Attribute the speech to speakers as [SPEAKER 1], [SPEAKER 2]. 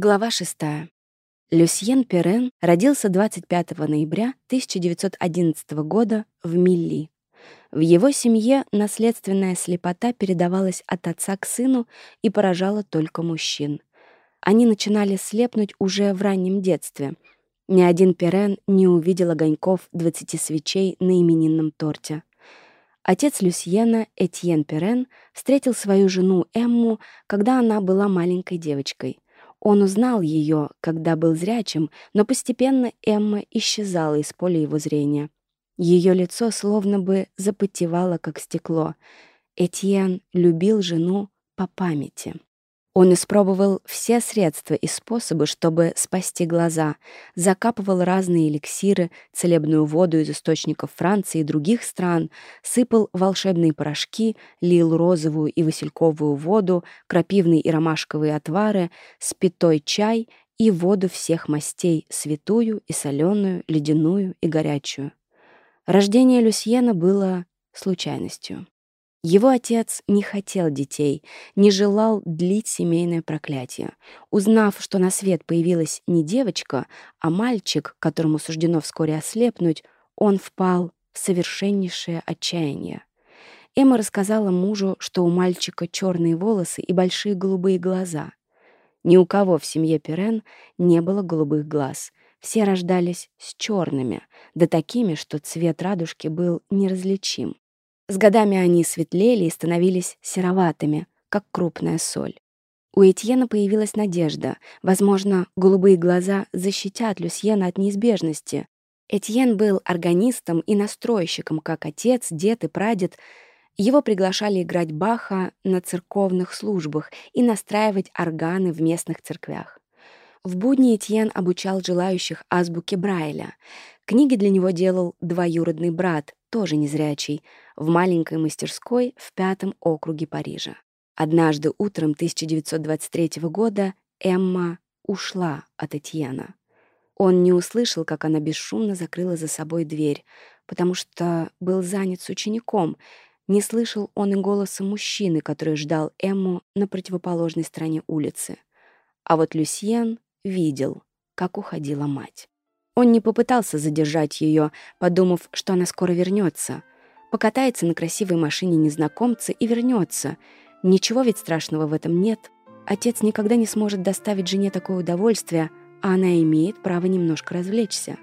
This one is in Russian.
[SPEAKER 1] Глава 6. Люсьен Перен родился 25 ноября 1911 года в Милли. В его семье наследственная слепота передавалась от отца к сыну и поражала только мужчин. Они начинали слепнуть уже в раннем детстве. Ни один Перен не увидел огоньков 20 свечей на именинном торте. Отец Люсьена, Этьен Перен, встретил свою жену Эмму, когда она была маленькой девочкой — он узнал ее, когда был зрячим, но постепенно Эмма исчезала из поля его зрения. Ее лицо словно бы запотевало, как стекло. Этьен любил жену по памяти. Он испробовал все средства и способы, чтобы спасти глаза, закапывал разные эликсиры, целебную воду из источников Франции и других стран, сыпал волшебные порошки, лил розовую и васильковую воду, крапивные и ромашковые отвары, спитой чай и воду всех мастей, святую и соленую, ледяную и горячую. Рождение Люсьена было случайностью. Его отец не хотел детей, не желал длить семейное проклятие. Узнав, что на свет появилась не девочка, а мальчик, которому суждено вскоре ослепнуть, он впал в совершеннейшее отчаяние. Эмма рассказала мужу, что у мальчика черные волосы и большие голубые глаза. Ни у кого в семье Перен не было голубых глаз. Все рождались с черными, да такими, что цвет радужки был неразличим. С годами они светлели и становились сероватыми, как крупная соль. У Этьена появилась надежда. Возможно, голубые глаза защитят Люсьена от неизбежности. Этьен был органистом и настройщиком, как отец, дед и прадед. Его приглашали играть Баха на церковных службах и настраивать органы в местных церквях. В будни Этьен обучал желающих азбуке Брайля. Книги для него делал двоюродный брат, тоже незрячий, в маленькой мастерской в пятом округе Парижа. Однажды утром 1923 года Эмма ушла от Этьена. Он не услышал, как она бесшумно закрыла за собой дверь, потому что был занят с учеником. Не слышал он и голоса мужчины, который ждал Эмму на противоположной стороне улицы. А вот Люсьен видел, как уходила мать. Он не попытался задержать ее, подумав, что она скоро вернется. Покатается на красивой машине незнакомца и вернется. Ничего ведь страшного в этом нет. Отец никогда не сможет доставить жене такое удовольствие, а она имеет право немножко развлечься.